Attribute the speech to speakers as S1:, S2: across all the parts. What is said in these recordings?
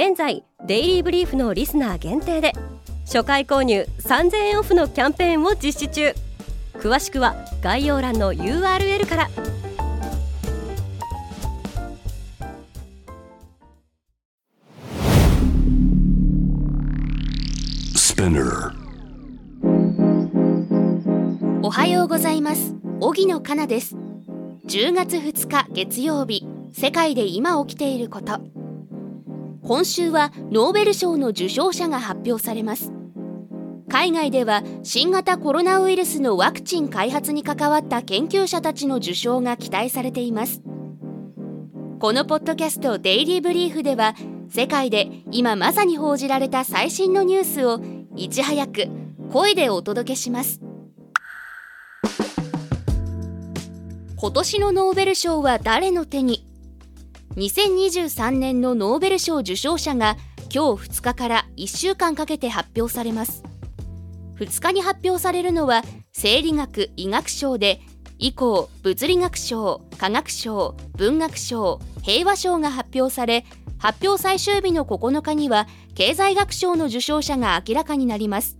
S1: 現在デイリーブリーフのリスナー限定で初回購入3000円オフのキャンペーンを実施中。詳しくは概要欄の URL から。
S2: おはようございます。荻野かなです。10月2日月曜日世界で今起きていること今週はノーベル賞の受賞者が発表されます。海外では新型コロナウイルスのワクチン開発に関わった研究者たちの受賞が期待されています。このポッドキャスト「デイリー・ブリーフ」では世界で今まさに報じられた最新のニュースをいち早く声でお届けします。今年のノーベル賞は誰の手に2023年のノーベル賞受賞者が今日2日から1週間かけて発表されます。2日に発表されるのは生理学・医学賞で以降物理学賞科学賞文学賞平和賞が発表され発表最終日の9日には経済学賞の受賞者が明らかになります。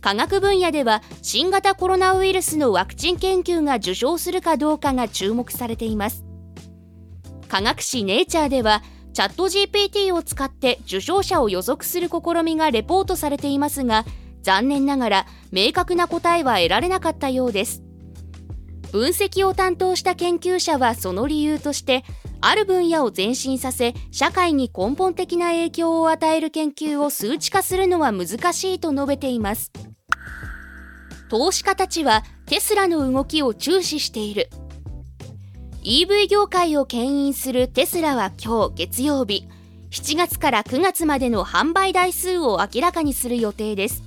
S2: 科学分野では新型コロナウイルスのワクチン研究が受賞するかどうかが注目されています。科学誌ネイチャーではチャット GPT を使って受賞者を予測する試みがレポートされていますが残念ながら明確な答えは得られなかったようです。分析を担当した研究者はその理由としてある分野を前進させ社会に根本的な影響を与える研究を数値化するのは難しいと述べています。投資家たちはテスラの動きを注視している。EV 業界を牽引するテスラは今日月曜日。7月から9月までの販売台数を明らかにする予定です。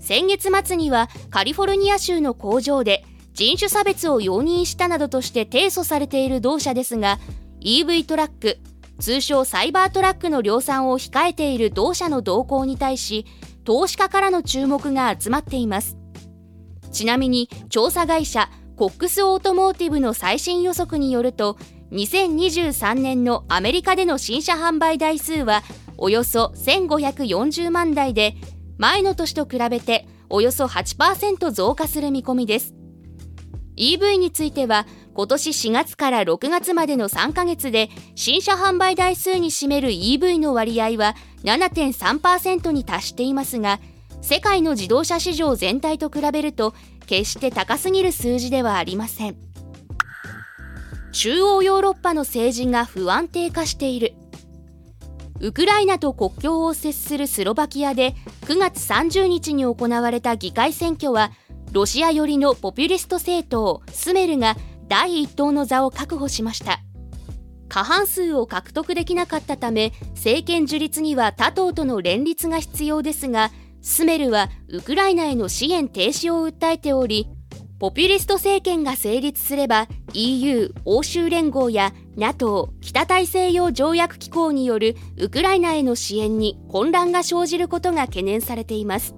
S2: 先月末にはカリフォルニア州の工場で人種差別を容認したなどとして提訴されている同社ですが EV トラック通称サイバートラックの量産を控えている同社の動向に対し投資家からの注目が集まっています。ちなみに調査会社コックスオートモーティブの最新予測によると2023年のアメリカでの新車販売台数はおよそ1540万台で前の年と比べておよそ8%増加する見込みです。EV については今年4月から6月までの3ヶ月で新車販売台数に占める EV の割合は7.3%に達していますが世界の自動車市場全体と比べると決して高すぎる数字ではありません。中央ヨーロッパの政治が不安定化している。ウクライナと国境を接するスロバキアで9月30日に行われた議会選挙はロシア寄りのポピュリスト政党スメルが第一党の座を確保しました。過半数を獲得できなかったため政権樹立には他党との連立が必要ですがスメルはウクライナへの支援停止を訴えておりポピュリスト政権が成立すれば EU 欧州連合や NATO 北大西洋条約機構によるウクライナへの支援に混乱が生じることが懸念されています。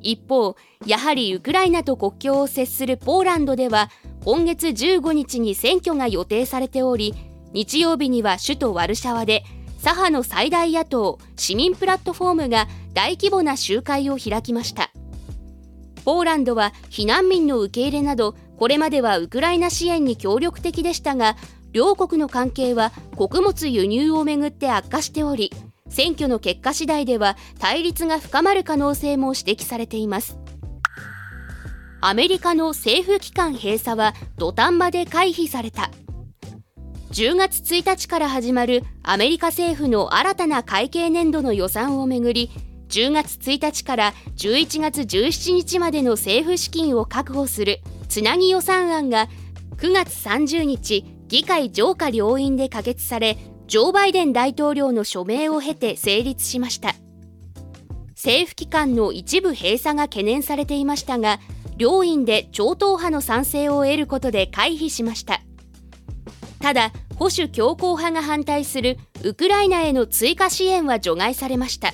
S2: 一方やはりウクライナと国境を接するポーランドでは今月15日に選挙が予定されており日曜日には首都ワルシャワで左派の最大野党市民プラットフォームが大規模な集会を開きました。ポーランドは避難民の受け入れなどこれまではウクライナ支援に協力的でしたが両国の関係は穀物輸入をめぐって悪化しており選挙の結果次第では対立が深まる可能性も指摘されています。アメリカの政府機関閉鎖は土壇場で回避された。10月1日から始まるアメリカ政府の新たな会計年度の予算をめぐり10月1日から11月17日までの政府資金を確保するつなぎ予算案が9月30日議会上下両院で可決されジョー・バイデン大統領の署名を経て成立しました。政府機関の一部閉鎖が懸念されていましたが両院で超党派の賛成を得ることで回避しました。ただ保守強硬派が反対するウクライナへの追加支援は除外されました。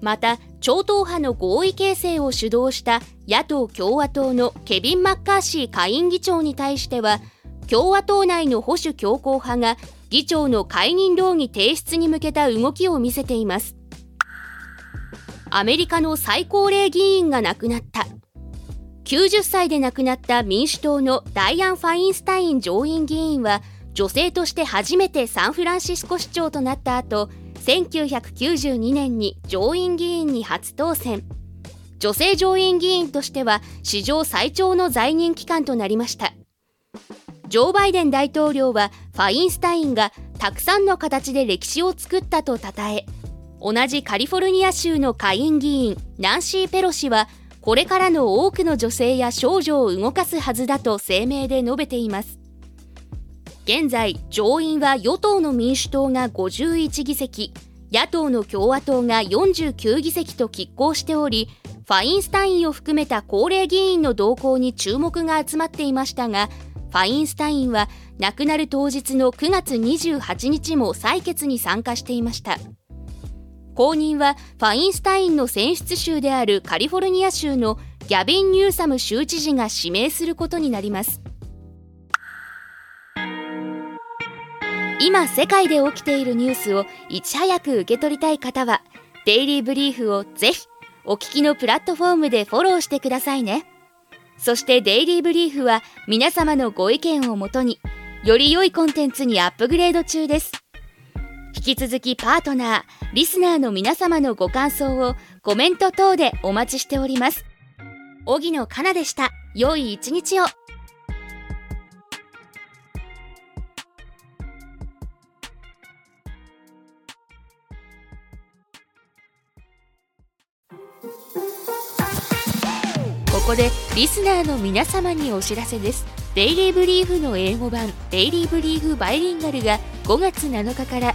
S2: また超党派の合意形成を主導した野党・共和党のケビン・マッカーシー下院議長に対しては共和党内の保守強硬派が議長の解任動議提出に向けた動きを見せています。アメリカの最高齢議員が亡くなった。90歳で亡くなった民主党のダイアン・ファインスタイン上院議員は女性として初めてサンフランシスコ市長となった後1992年に上院議員に初当選。女性上院議員としては史上最長の在任期間となりました。ジョー・バイデン大統領はファインスタインがたくさんの形で歴史を作ったと称え同じカリフォルニア州の下院議員ナンシー・ペロシはこれからの多くの女性や少女を動かすはずだと声明で述べています。現在上院は与党の民主党が51議席野党の共和党が49議席と拮抗しておりファインスタインを含めた高齢議員の動向に注目が集まっていましたがファインスタインは亡くなる当日の9月28日も採決に参加していました。後任はファインスタインの選出州であるカリフォルニア州のギャビン・ニューサム州知事が指名することになります今世界で起きているニュースをいち早く受け取りたい方はデイリーブリーフをぜひお聞きのプラットフォームでフォローしてくださいね。そしてデイリーブリーフは皆様のご意見をもとにより良いコンテンツにアップグレード中です。引き続きパートナー、リスナーの皆様のご感想をコメント等でお待ちしております。荻野かなでした。良い一日を。ここでリスナーの皆様にお知らせです Daily Brief の英語版 Daily Brief Bilingual が5月7日から